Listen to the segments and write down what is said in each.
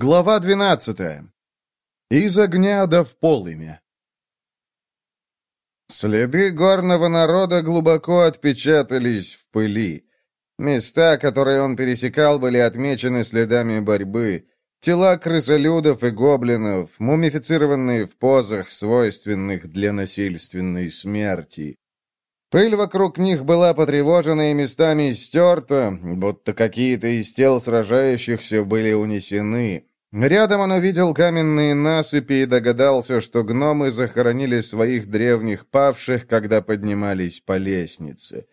Глава 12. Из огня до в полымя. Следы горного народа глубоко отпечатались в пыли. Места, которые он пересекал, были отмечены следами борьбы. Тела крысолюдов и гоблинов, мумифицированные в позах, свойственных для насильственной смерти. Пыль вокруг них была потревожена и местами стерта, будто какие-то из тел сражающихся были унесены. Рядом он увидел каменные насыпи и догадался, что гномы захоронили своих древних павших, когда поднимались по лестнице.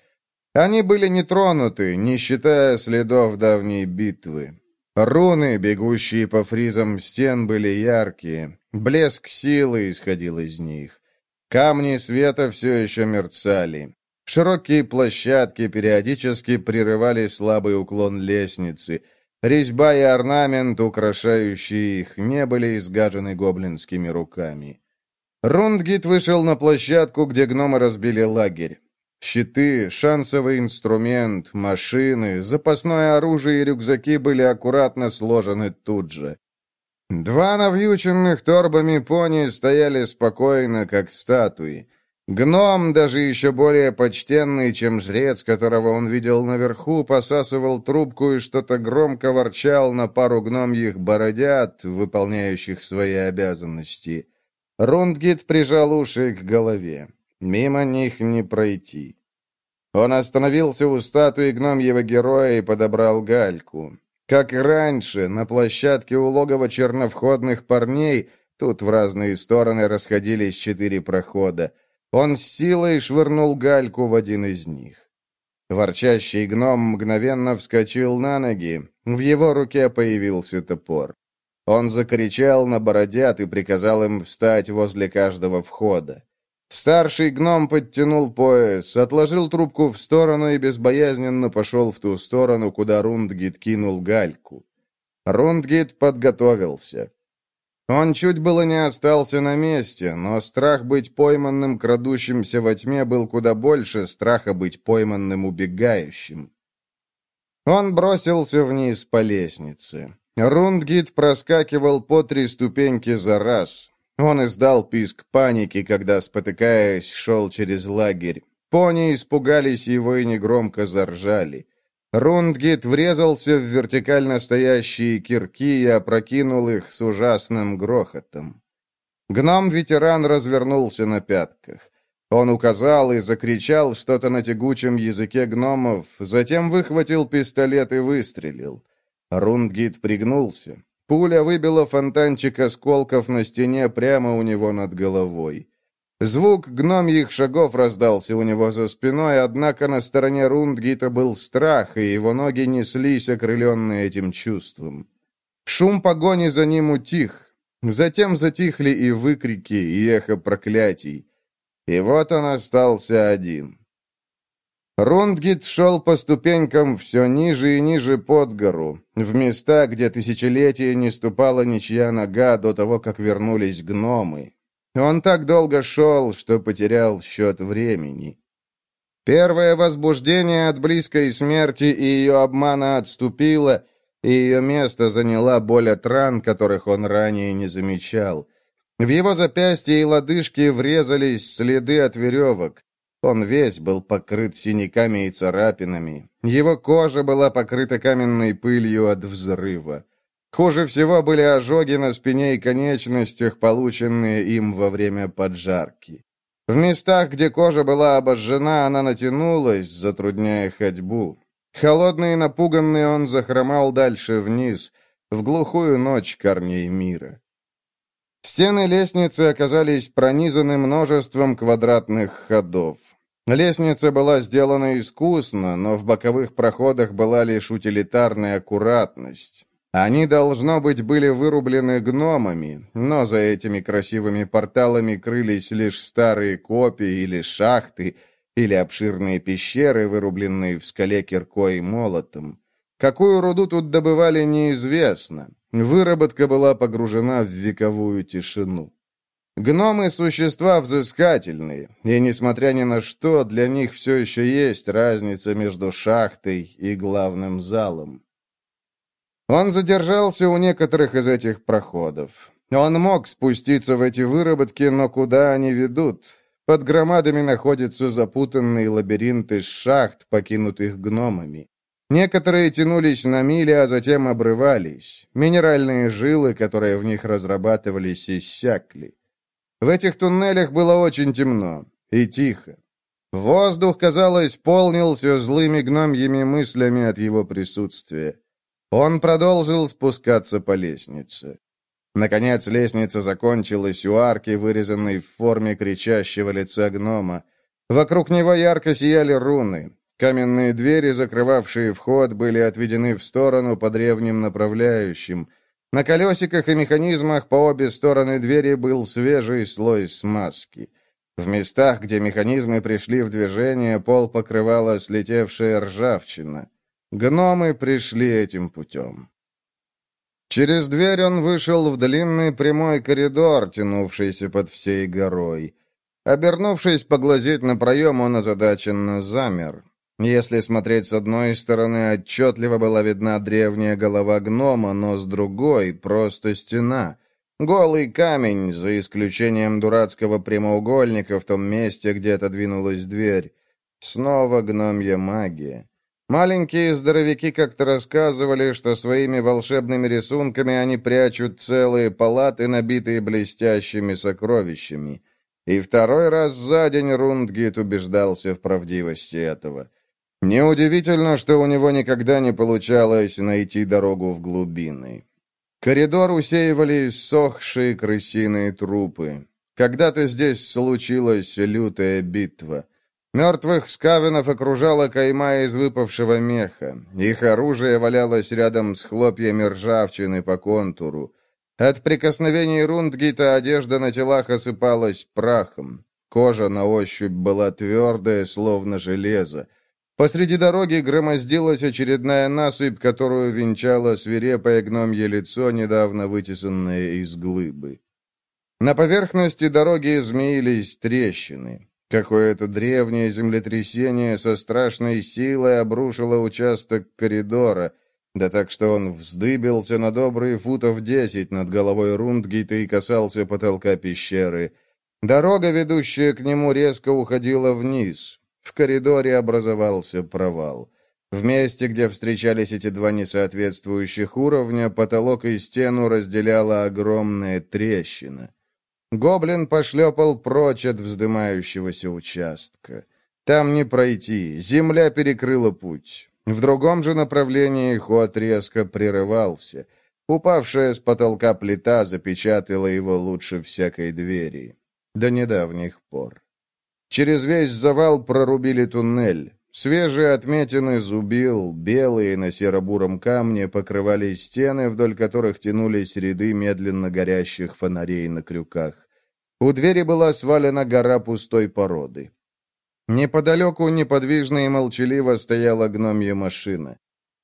Они были не тронуты, не считая следов давней битвы. Руны, бегущие по фризам стен, были яркие. Блеск силы исходил из них. Камни света все еще мерцали. Широкие площадки периодически прерывали слабый уклон лестницы. Резьба и орнамент, украшающие их, не были изгажены гоблинскими руками. Рундгит вышел на площадку, где гномы разбили лагерь. Щиты, шансовый инструмент, машины, запасное оружие и рюкзаки были аккуратно сложены тут же. Два навьюченных торбами пони стояли спокойно, как статуи. Гном, даже еще более почтенный, чем жрец, которого он видел наверху, посасывал трубку и что-то громко ворчал на пару гномьих бородят, выполняющих свои обязанности. Рундгит прижал уши к голове. Мимо них не пройти. Он остановился у статуи гномьего героя и подобрал гальку. Как раньше, на площадке у логова черновходных парней, тут в разные стороны расходились четыре прохода, он с силой швырнул гальку в один из них. Ворчащий гном мгновенно вскочил на ноги, в его руке появился топор. Он закричал на бородят и приказал им встать возле каждого входа. Старший гном подтянул пояс, отложил трубку в сторону и безбоязненно пошел в ту сторону, куда Рундгит кинул гальку. Рундгит подготовился. Он чуть было не остался на месте, но страх быть пойманным крадущимся во тьме был куда больше страха быть пойманным убегающим. Он бросился вниз по лестнице. Рундгит проскакивал по три ступеньки за раз. Он издал писк паники, когда, спотыкаясь, шел через лагерь. Пони испугались его и негромко заржали. Рундгит врезался в вертикально стоящие кирки и опрокинул их с ужасным грохотом. Гном-ветеран развернулся на пятках. Он указал и закричал что-то на тягучем языке гномов, затем выхватил пистолет и выстрелил. Рундгит пригнулся. Пуля выбила фонтанчик осколков на стене прямо у него над головой. Звук гномьих шагов раздался у него за спиной, однако на стороне Рундгита был страх, и его ноги неслись, окрыленные этим чувством. Шум погони за ним утих. Затем затихли и выкрики, и эхо проклятий. И вот он остался один. Рундгит шел по ступенькам все ниже и ниже под гору, в места, где тысячелетия не ступала ничья нога до того, как вернулись гномы. Он так долго шел, что потерял счет времени. Первое возбуждение от близкой смерти и ее обмана отступило, и ее место заняла боль от ран, которых он ранее не замечал. В его запястье и лодыжки врезались следы от веревок. Он весь был покрыт синяками и царапинами. Его кожа была покрыта каменной пылью от взрыва. Хуже всего были ожоги на спине и конечностях, полученные им во время поджарки. В местах, где кожа была обожжена, она натянулась, затрудняя ходьбу. Холодный и напуганный он захромал дальше вниз, в глухую ночь корней мира. Стены лестницы оказались пронизаны множеством квадратных ходов. Лестница была сделана искусно, но в боковых проходах была лишь утилитарная аккуратность. Они, должно быть, были вырублены гномами, но за этими красивыми порталами крылись лишь старые копии или шахты, или обширные пещеры, вырубленные в скале киркой и молотом. Какую руду тут добывали, неизвестно. Выработка была погружена в вековую тишину. Гномы — существа взыскательные, и, несмотря ни на что, для них все еще есть разница между шахтой и главным залом. Он задержался у некоторых из этих проходов. Он мог спуститься в эти выработки, но куда они ведут? Под громадами находятся запутанные лабиринты шахт, покинутых гномами. Некоторые тянулись на мили, а затем обрывались. Минеральные жилы, которые в них разрабатывались, иссякли. В этих туннелях было очень темно и тихо. Воздух, казалось, полнился злыми гномьими мыслями от его присутствия. Он продолжил спускаться по лестнице. Наконец лестница закончилась у арки, вырезанной в форме кричащего лица гнома. Вокруг него ярко сияли руны. Каменные двери, закрывавшие вход, были отведены в сторону по древним направляющим. На колесиках и механизмах по обе стороны двери был свежий слой смазки. В местах, где механизмы пришли в движение, пол покрывала слетевшая ржавчина. Гномы пришли этим путем. Через дверь он вышел в длинный прямой коридор, тянувшийся под всей горой. Обернувшись поглазеть на проем, он озадаченно замер. Если смотреть с одной стороны, отчетливо была видна древняя голова гнома, но с другой — просто стена. Голый камень, за исключением дурацкого прямоугольника в том месте, где отодвинулась дверь. Снова гномья магия. Маленькие здоровяки как-то рассказывали, что своими волшебными рисунками они прячут целые палаты, набитые блестящими сокровищами. И второй раз за день Рундгит убеждался в правдивости этого. Неудивительно, что у него никогда не получалось найти дорогу в глубины. Коридор усеивали сохшие крысиные трупы. Когда-то здесь случилась лютая битва — Мертвых скавенов окружала кайма из выпавшего меха. Их оружие валялось рядом с хлопьями ржавчины по контуру. От прикосновений Рундгита одежда на телах осыпалась прахом. Кожа на ощупь была твердая, словно железо. Посреди дороги громоздилась очередная насыпь, которую венчало свирепое гномье лицо, недавно вытесанное из глыбы. На поверхности дороги змеились трещины. Какое-то древнее землетрясение со страшной силой обрушило участок коридора, да так что он вздыбился на добрые футов десять над головой Рундгита и касался потолка пещеры. Дорога, ведущая к нему, резко уходила вниз. В коридоре образовался провал. В месте, где встречались эти два несоответствующих уровня, потолок и стену разделяла огромная трещина. Гоблин пошлепал прочь от вздымающегося участка. Там не пройти, земля перекрыла путь. В другом же направлении ход резко прерывался. Упавшая с потолка плита запечатала его лучше всякой двери. До недавних пор. Через весь завал прорубили туннель. Свежие отметины зубил, белые на серо-буром камне покрывали стены, вдоль которых тянулись ряды медленно горящих фонарей на крюках. У двери была свалена гора пустой породы. Неподалеку неподвижно и молчаливо стояла гномья машина.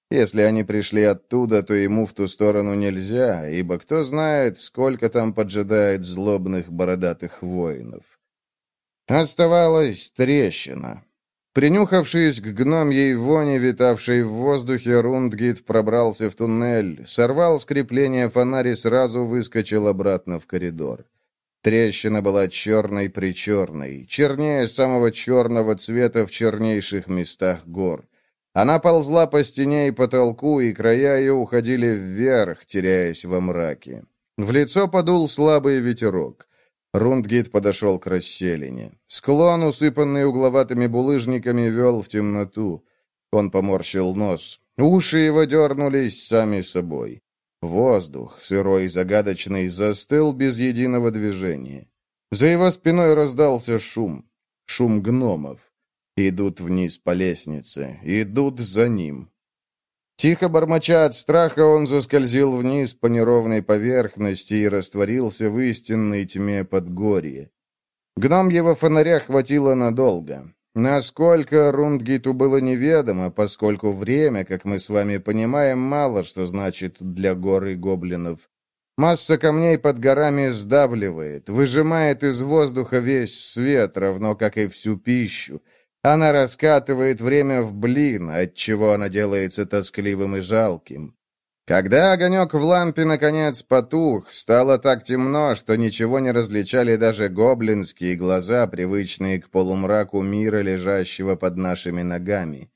Если они пришли оттуда, то ему в ту сторону нельзя, ибо кто знает, сколько там поджидает злобных бородатых воинов. Оставалась трещина. Принюхавшись к гномьей воне, витавшей в воздухе, Рундгит пробрался в туннель, сорвал скрепление фонаря и сразу выскочил обратно в коридор. Трещина была черной-причерной, чернее самого черного цвета в чернейших местах гор. Она ползла по стене и потолку, и края ее уходили вверх, теряясь во мраке. В лицо подул слабый ветерок. Рундгит подошел к расселине. Склон, усыпанный угловатыми булыжниками, вел в темноту. Он поморщил нос. Уши его дернулись сами собой. Воздух, сырой и загадочный, застыл без единого движения. За его спиной раздался шум. Шум гномов. Идут вниз по лестнице. Идут за ним. Тихо бормоча от страха, он заскользил вниз по неровной поверхности и растворился в истинной тьме подгорья. Гном его фонаря хватило надолго. Насколько Рундгиту было неведомо, поскольку время, как мы с вами понимаем, мало что значит для горы гоблинов. Масса камней под горами сдавливает, выжимает из воздуха весь свет, равно как и всю пищу. Она раскатывает время в блин, отчего она делается тоскливым и жалким. Когда огонек в лампе наконец потух, стало так темно, что ничего не различали даже гоблинские глаза, привычные к полумраку мира, лежащего под нашими ногами.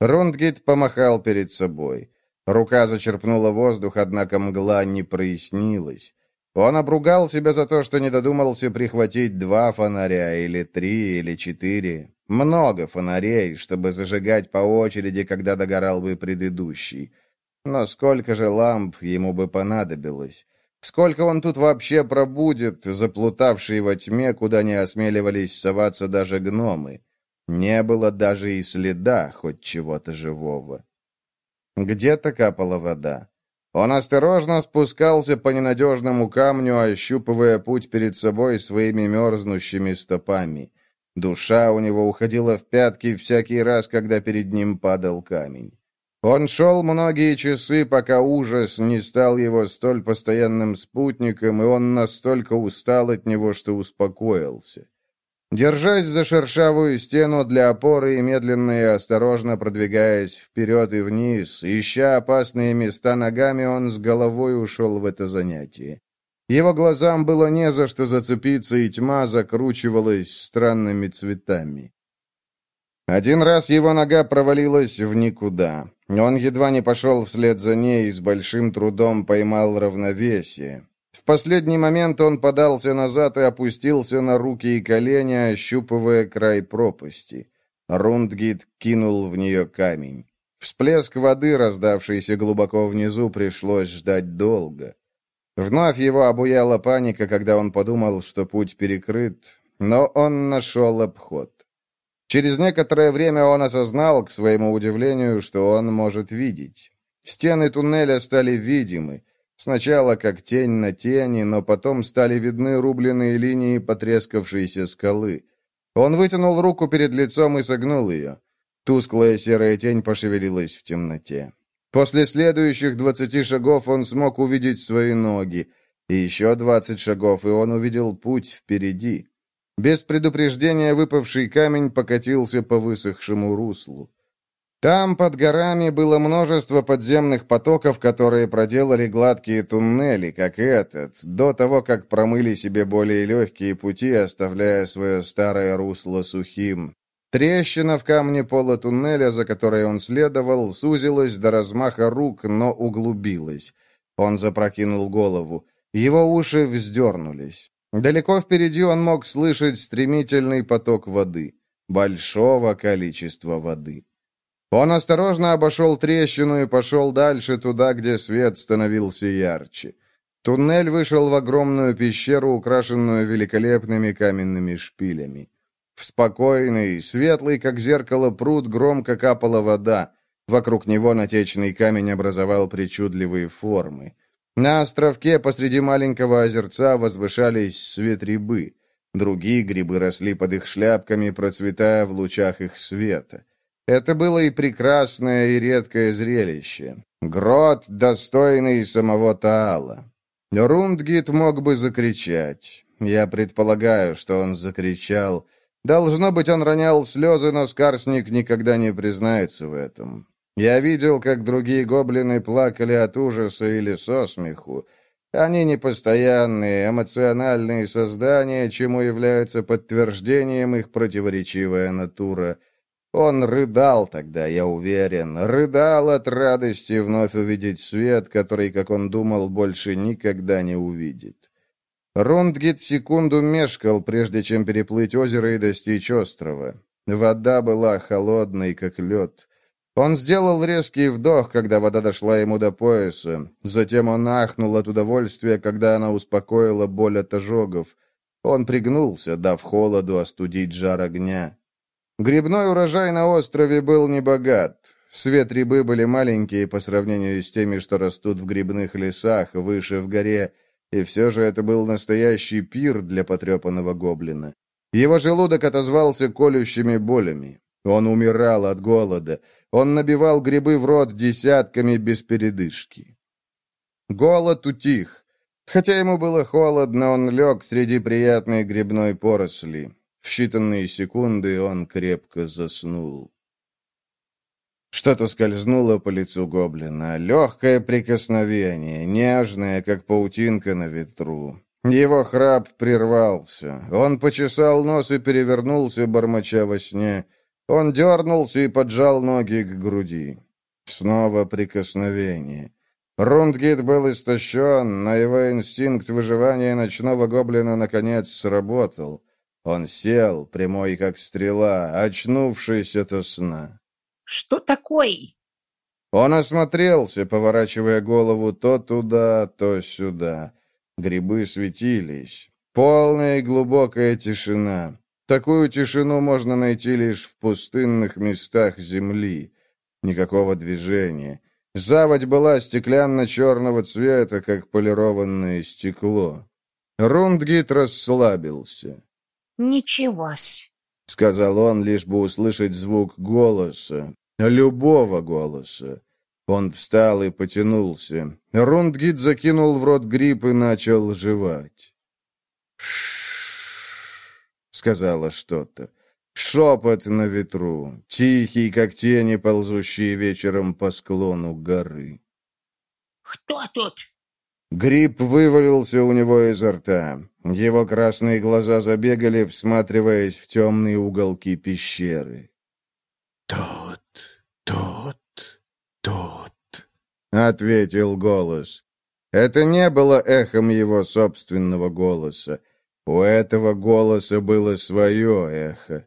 Рундгит помахал перед собой. Рука зачерпнула воздух, однако мгла не прояснилась. Он обругал себя за то, что не додумался прихватить два фонаря, или три, или четыре. Много фонарей, чтобы зажигать по очереди, когда догорал бы предыдущий. Но сколько же ламп ему бы понадобилось? Сколько он тут вообще пробудет, заплутавший во тьме, куда не осмеливались соваться даже гномы? Не было даже и следа хоть чего-то живого. Где-то капала вода. Он осторожно спускался по ненадежному камню, ощупывая путь перед собой своими мерзнущими стопами. Душа у него уходила в пятки всякий раз, когда перед ним падал камень. Он шел многие часы, пока ужас не стал его столь постоянным спутником, и он настолько устал от него, что успокоился. Держась за шершавую стену для опоры и медленно и осторожно продвигаясь вперед и вниз, ища опасные места ногами, он с головой ушел в это занятие. Его глазам было не за что зацепиться, и тьма закручивалась странными цветами. Один раз его нога провалилась в никуда. Он едва не пошел вслед за ней и с большим трудом поймал равновесие. В последний момент он подался назад и опустился на руки и колени, ощупывая край пропасти. Рундгит кинул в нее камень. Всплеск воды, раздавшийся глубоко внизу, пришлось ждать долго. Вновь его обуяла паника, когда он подумал, что путь перекрыт, но он нашел обход. Через некоторое время он осознал, к своему удивлению, что он может видеть. Стены туннеля стали видимы. Сначала как тень на тени, но потом стали видны рубленые линии потрескавшейся скалы. Он вытянул руку перед лицом и согнул ее. Тусклая серая тень пошевелилась в темноте. После следующих двадцати шагов он смог увидеть свои ноги. И еще двадцать шагов, и он увидел путь впереди. Без предупреждения выпавший камень покатился по высохшему руслу. Там, под горами, было множество подземных потоков, которые проделали гладкие туннели, как этот, до того, как промыли себе более легкие пути, оставляя свое старое русло сухим. Трещина в камне пола туннеля, за которой он следовал, сузилась до размаха рук, но углубилась. Он запрокинул голову. Его уши вздернулись. Далеко впереди он мог слышать стремительный поток воды. Большого количества воды. Он осторожно обошел трещину и пошел дальше, туда, где свет становился ярче. Туннель вышел в огромную пещеру, украшенную великолепными каменными шпилями. В спокойный, светлый, как зеркало, пруд громко капала вода. Вокруг него натечный камень образовал причудливые формы. На островке посреди маленького озерца возвышались светребы. Другие грибы росли под их шляпками, процветая в лучах их света. Это было и прекрасное, и редкое зрелище. Грот, достойный самого Таала. Рундгит мог бы закричать. Я предполагаю, что он закричал. Должно быть, он ронял слезы, но Скарсник никогда не признается в этом. Я видел, как другие гоблины плакали от ужаса или со смеху. Они непостоянные, эмоциональные создания, чему является подтверждением их противоречивая натура. Он рыдал тогда, я уверен, рыдал от радости вновь увидеть свет, который, как он думал, больше никогда не увидит. Рундгит секунду мешкал, прежде чем переплыть озеро и достичь острова. Вода была холодной, как лед. Он сделал резкий вдох, когда вода дошла ему до пояса. Затем он ахнул от удовольствия, когда она успокоила боль от ожогов. Он пригнулся, дав холоду остудить жар огня. Грибной урожай на острове был небогат. Свет рябы были маленькие по сравнению с теми, что растут в грибных лесах, выше в горе, и все же это был настоящий пир для потрепанного гоблина. Его желудок отозвался колющими болями. Он умирал от голода. Он набивал грибы в рот десятками без передышки. Голод утих. Хотя ему было холодно, он лег среди приятной грибной поросли. В считанные секунды он крепко заснул. Что-то скользнуло по лицу гоблина. Легкое прикосновение, нежное, как паутинка на ветру. Его храп прервался. Он почесал нос и перевернулся, бормоча во сне. Он дернулся и поджал ноги к груди. Снова прикосновение. Рундгит был истощен, но его инстинкт выживания ночного гоблина наконец сработал. Он сел, прямой как стрела, очнувшись ото сна. Что такое?» Он осмотрелся, поворачивая голову то туда, то сюда. Грибы светились. Полная и глубокая тишина. Такую тишину можно найти лишь в пустынных местах земли. Никакого движения. Заводь была стеклянно-черного цвета, как полированное стекло. Рундгит расслабился. «Ничего-с», — сказал он, лишь бы услышать звук голоса. Любого голоса. Он встал и потянулся. Рундгит закинул в рот гриб и начал жевать. сказала что-то. Шепот на ветру, тихий, как тени, ползущие вечером по склону горы. «Кто тут?» Гриб вывалился у него изо рта. Его красные глаза забегали, всматриваясь в темные уголки пещеры. «Тут, тут, тут», — ответил голос. Это не было эхом его собственного голоса. У этого голоса было свое эхо.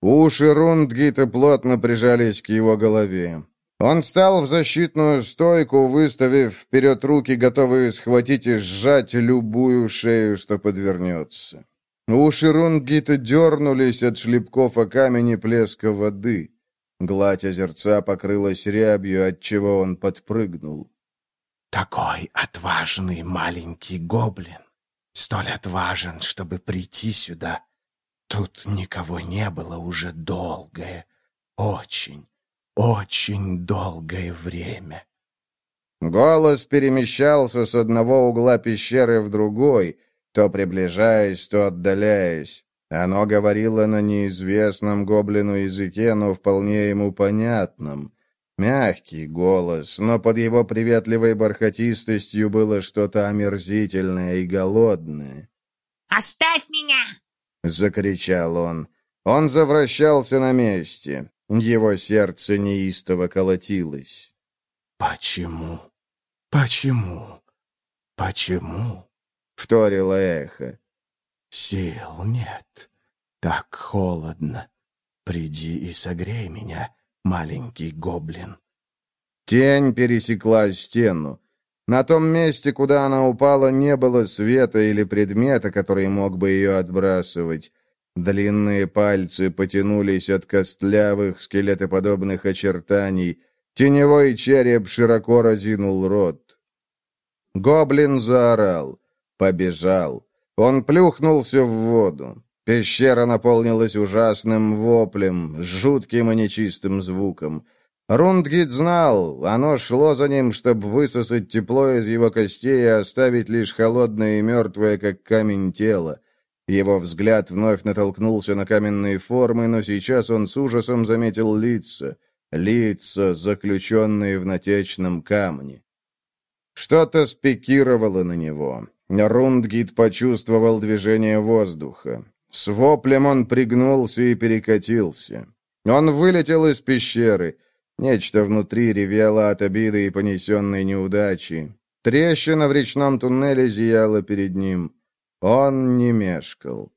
Уши Рундгита плотно прижались к его голове. Он стал в защитную стойку, выставив вперед руки, готовые схватить и сжать любую шею, что подвернется. Уши Рунгита дернулись от шлепков о камень и плеска воды. Гладь озерца покрылась рябью, отчего он подпрыгнул. «Такой отважный маленький гоблин! Столь отважен, чтобы прийти сюда! Тут никого не было уже долгое, очень, очень долгое время. Голос перемещался с одного угла пещеры в другой, то приближаясь, то отдаляясь. Оно говорило на неизвестном гоблину языке, но вполне ему понятном. Мягкий голос, но под его приветливой бархатистостью было что-то омерзительное и голодное. «Оставь меня!» — закричал он. Он завращался на месте. Его сердце неистово колотилось. «Почему? Почему? Почему?» — вторило эхо. «Сил нет. Так холодно. Приди и согрей меня, маленький гоблин». Тень пересекла стену. На том месте, куда она упала, не было света или предмета, который мог бы ее отбрасывать. Длинные пальцы потянулись от костлявых, скелетоподобных очертаний. Теневой череп широко разинул рот. Гоблин заорал. Побежал. Он плюхнулся в воду. Пещера наполнилась ужасным воплем, жутким и нечистым звуком. Рундгит знал, оно шло за ним, чтобы высосать тепло из его костей и оставить лишь холодное и мертвое, как камень, тело. Его взгляд вновь натолкнулся на каменные формы, но сейчас он с ужасом заметил лица. Лица, заключенные в натечном камне. Что-то спикировало на него. Рундгит почувствовал движение воздуха. С воплем он пригнулся и перекатился. Он вылетел из пещеры. Нечто внутри ревело от обиды и понесенной неудачи. Трещина в речном туннеле зияла перед ним. Он не мешкал.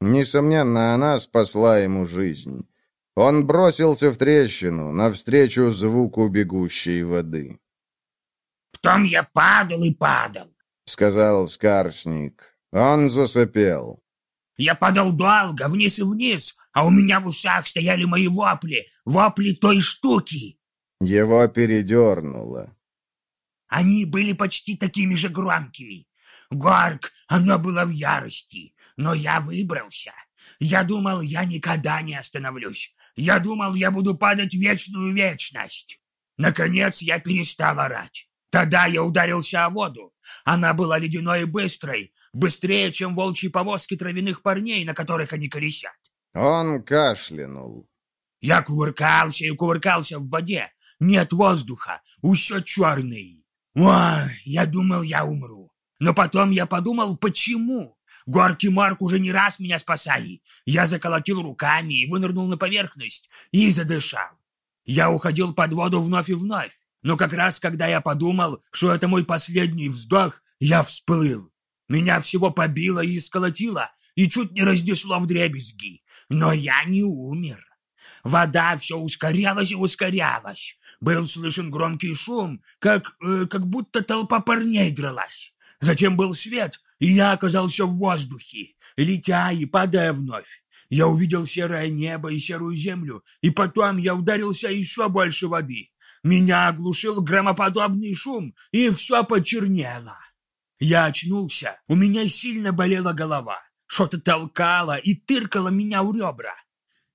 Несомненно, она спасла ему жизнь. Он бросился в трещину, навстречу звуку бегущей воды. «Потом я падал и падал», — сказал Скарсник. Он засопел. «Я падал долго, вниз и вниз, а у меня в ушах стояли мои вопли, вопли той штуки». Его передернуло. Они были почти такими же громкими. Горк, оно было в ярости, но я выбрался. Я думал, я никогда не остановлюсь. Я думал, я буду падать в вечную вечность. Наконец я перестал орать. Тогда я ударился о воду. Она была ледяной и быстрой, быстрее, чем волчьи повозки травяных парней, на которых они колесят. Он кашлянул. Я кувыркался и кувыркался в воде, нет воздуха, усё черный. Ой, я думал, я умру. Но потом я подумал, почему? Горки Марк уже не раз меня спасали. Я заколотил руками и вынырнул на поверхность и задышал. Я уходил под воду вновь и вновь. Но как раз когда я подумал, что это мой последний вздох, я всплыл. Меня всего побило и сколотило, и чуть не разнесло в дребезги. Но я не умер. Вода все ускорялась и ускорялась. Был слышен громкий шум, как, э, как будто толпа парней дралась. Затем был свет, и я оказался в воздухе, летя и падая вновь. Я увидел серое небо и серую землю, и потом я ударился еще больше воды. Меня оглушил громоподобный шум, и все почернело. Я очнулся, у меня сильно болела голова. Что-то толкало и тыркало меня у ребра.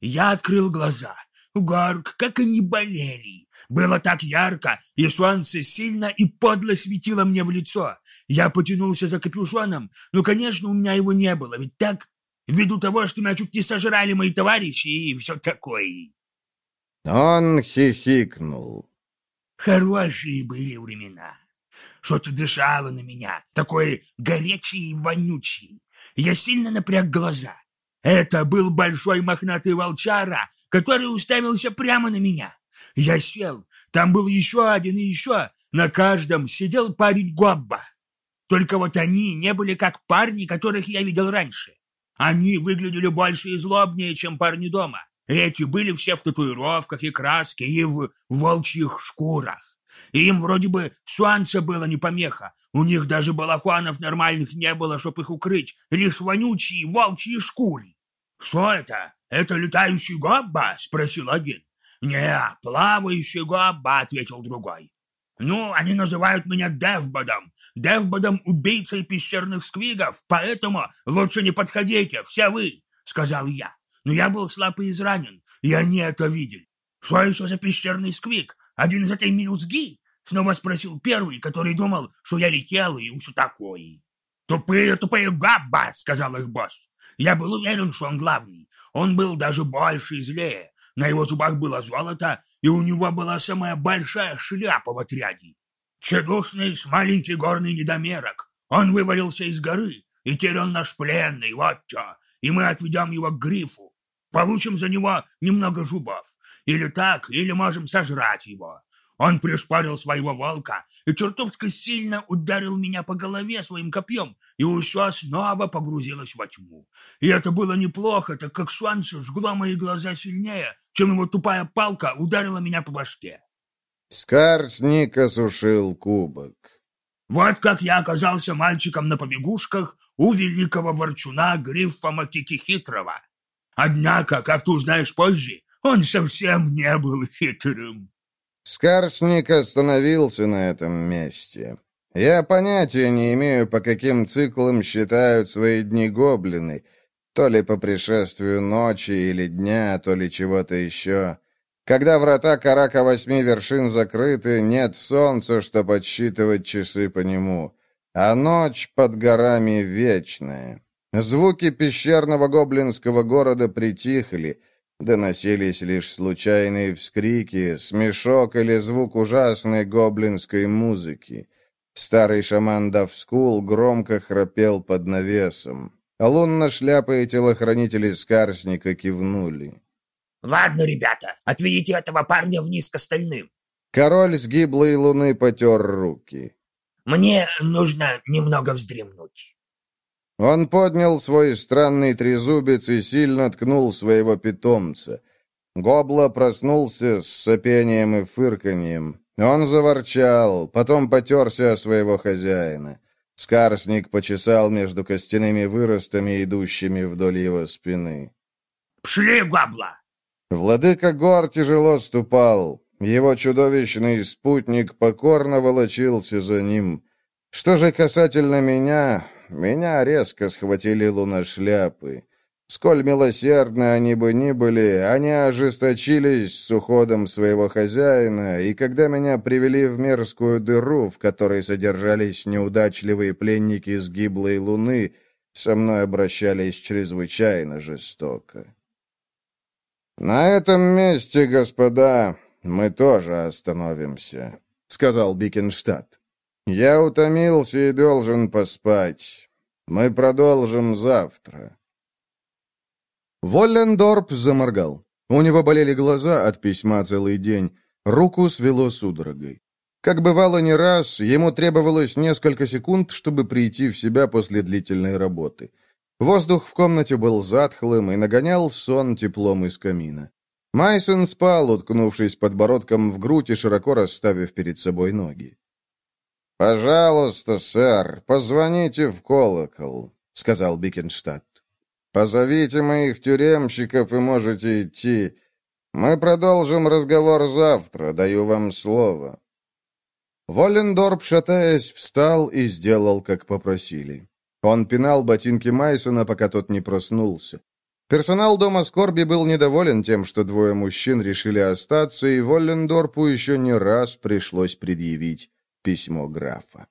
Я открыл глаза. Горк, как они болели. Было так ярко, и солнце сильно и подло светило мне в лицо. Я потянулся за капюшоном, но, конечно, у меня его не было, ведь так, ввиду того, что меня чуть не сожрали мои товарищи и все такое. Он хихикнул. Хорошие были времена. Что-то дышало на меня, такой горячий и вонючий. Я сильно напряг глаза. Это был большой мохнатый волчара, который уставился прямо на меня. Я сел, там был еще один и еще, на каждом сидел парень Гобба. Только вот они не были как парни, которых я видел раньше. Они выглядели больше и злобнее, чем парни дома. Эти были все в татуировках и краске, и в волчьих шкурах. Им вроде бы солнце было не помеха. У них даже балахонов нормальных не было, чтоб их укрыть. Лишь вонючие волчьи шкуры. «Что это? Это летающий гобба?» — спросил один. «Не, плавающий гобба», — ответил другой. «Ну, они называют меня Девбодом. Девбодом — убийцей пещерных сквигов, поэтому лучше не подходите, все вы», — сказал я. Но я был слаб и изранен, и они это видели. «Что еще за пещерный сквиг? Один из этой мелузги?» — снова спросил первый, который думал, что я летел и все такое. «Тупые, тупые габба!» — сказал их босс. Я был уверен, что он главный. Он был даже больше и злее. На его зубах было золото, и у него была самая большая шляпа в отряде. Чедушный с маленький горный недомерок. Он вывалился из горы, и теперь он наш пленный, вот что. И мы отведем его к грифу. Получим за него немного зубов. Или так, или можем сожрать его. Он пришпорил своего волка и чертовски сильно ударил меня по голове своим копьем, и уша снова погрузилась во тьму. И это было неплохо, так как солнце жгло мои глаза сильнее, чем его тупая палка ударила меня по башке. Скарсник осушил кубок. Вот как я оказался мальчиком на побегушках у великого ворчуна Гриффа Макики Хитрого. Однако, как ты узнаешь позже, он совсем не был хитрым. Скарсник остановился на этом месте. Я понятия не имею, по каким циклам считают свои дни гоблины, то ли по пришествию ночи или дня, то ли чего-то еще. Когда врата Карака Восьми Вершин закрыты, нет солнца, чтобы подсчитывать часы по нему, а ночь под горами вечная. Звуки пещерного гоблинского города притихли, Доносились лишь случайные вскрики, смешок или звук ужасной гоблинской музыки. Старый шаман Давскул громко храпел под навесом. Лунно-шляпы и телохранители Скарсника кивнули. «Ладно, ребята, отведите этого парня вниз к остальным». Король с гиблой луны потер руки. «Мне нужно немного вздремнуть». Он поднял свой странный трезубец и сильно ткнул своего питомца. Гобла проснулся с сопением и фырканьем. Он заворчал, потом потерся о своего хозяина. Скарсник почесал между костяными выростами, идущими вдоль его спины. «Пшли, Гобла!» Владыка гор тяжело ступал. Его чудовищный спутник покорно волочился за ним. Что же касательно меня, меня резко схватили луношляпы. Сколь милосердны они бы ни были, они ожесточились с уходом своего хозяина, и когда меня привели в мерзкую дыру, в которой содержались неудачливые пленники с гиблой луны, со мной обращались чрезвычайно жестоко. На этом месте, господа, мы тоже остановимся», — сказал Бикенштадт. «Я утомился и должен поспать. Мы продолжим завтра». Воллендорп заморгал. У него болели глаза от письма целый день, руку свело судорогой. Как бывало не раз, ему требовалось несколько секунд, чтобы прийти в себя после длительной работы. Воздух в комнате был затхлым и нагонял сон теплом из камина. Майсон спал, уткнувшись подбородком в грудь и широко расставив перед собой ноги. «Пожалуйста, сэр, позвоните в колокол», — сказал Бикенштадт. «Позовите моих тюремщиков и можете идти. Мы продолжим разговор завтра, даю вам слово». Воллендорп, шатаясь, встал и сделал, как попросили. Он пинал ботинки Майсона, пока тот не проснулся. Персонал Дома Скорби был недоволен тем, что двое мужчин решили остаться, и Воллендорпу еще не раз пришлось предъявить письмо графа.